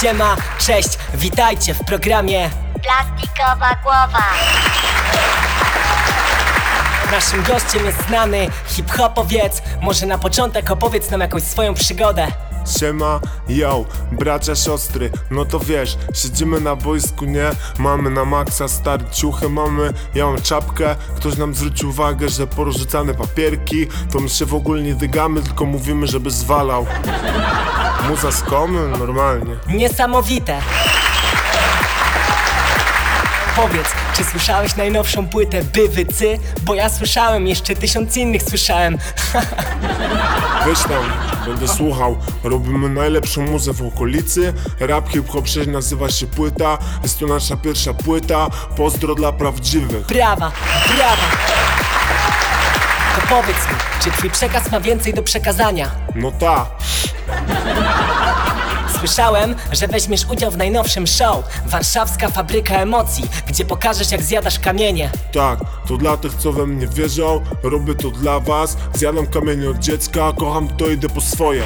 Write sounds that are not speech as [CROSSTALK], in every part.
Siema, cześć, witajcie w programie Plastikowa głowa. Naszym gościem jest znany hip-hopowiec Może na początek opowiedz nam jakąś swoją przygodę Siema, yo, bracia, siostry, no to wiesz, siedzimy na boisku, nie? Mamy na maksa stare ciuchy, mamy, ja mam czapkę, ktoś nam zwrócił uwagę, że porozrzucane papierki, to my się w ogóle nie dygamy, tylko mówimy, żeby zwalał. Muza z komy? Normalnie. Niesamowite Powiedz, czy słyszałeś najnowszą płytę Bywy Cy? Bo ja słyszałem, jeszcze tysiąc innych słyszałem [LAUGHS] Weź tam, będę słuchał. Robimy najlepszą muzę w okolicy. Rap hip hop 6 nazywa się płyta. Jest to nasza pierwsza płyta. Pozdro dla prawdziwych. Brawa, brawa To powiedz mi, czy twój przekaz ma więcej do przekazania? No ta, Słyszałem, że weźmiesz udział w najnowszym show Warszawska Fabryka Emocji Gdzie pokażesz jak zjadasz kamienie tak, to dla tych co we mnie wierzą. Robię to dla was. Zjadam kamienie od dziecka, kocham to idę po swoje.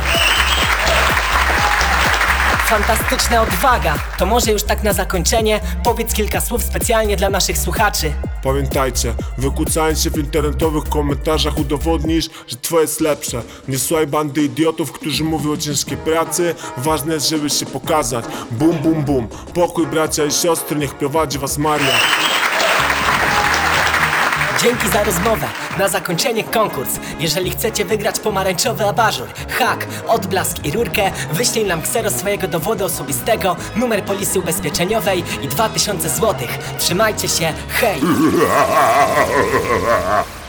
Fantastyczna odwaga To może już tak na zakończenie Powiedz kilka słów specjalnie dla naszych słuchaczy Pamiętajcie, wykucając się w internetowych komentarzach udowodnisz, że twoje jest lepsze. Nie słuchaj bandy idiotów, którzy mówią o ciężkiej pracy. Ważne jest, żeby się pokazać. Bum, bum, bum. Pokój bracia i siostry, niech prowadzi was Maria. Dzięki za rozmowę. Na zakończenie konkurs. Jeżeli chcecie wygrać pomarańczowy abażur, hak, odblask i rurkę, wyślij nam ksero swojego dowodu osobistego, numer polisy ubezpieczeniowej i 2000 zł. Trzymajcie się, hej! [LAUGHS]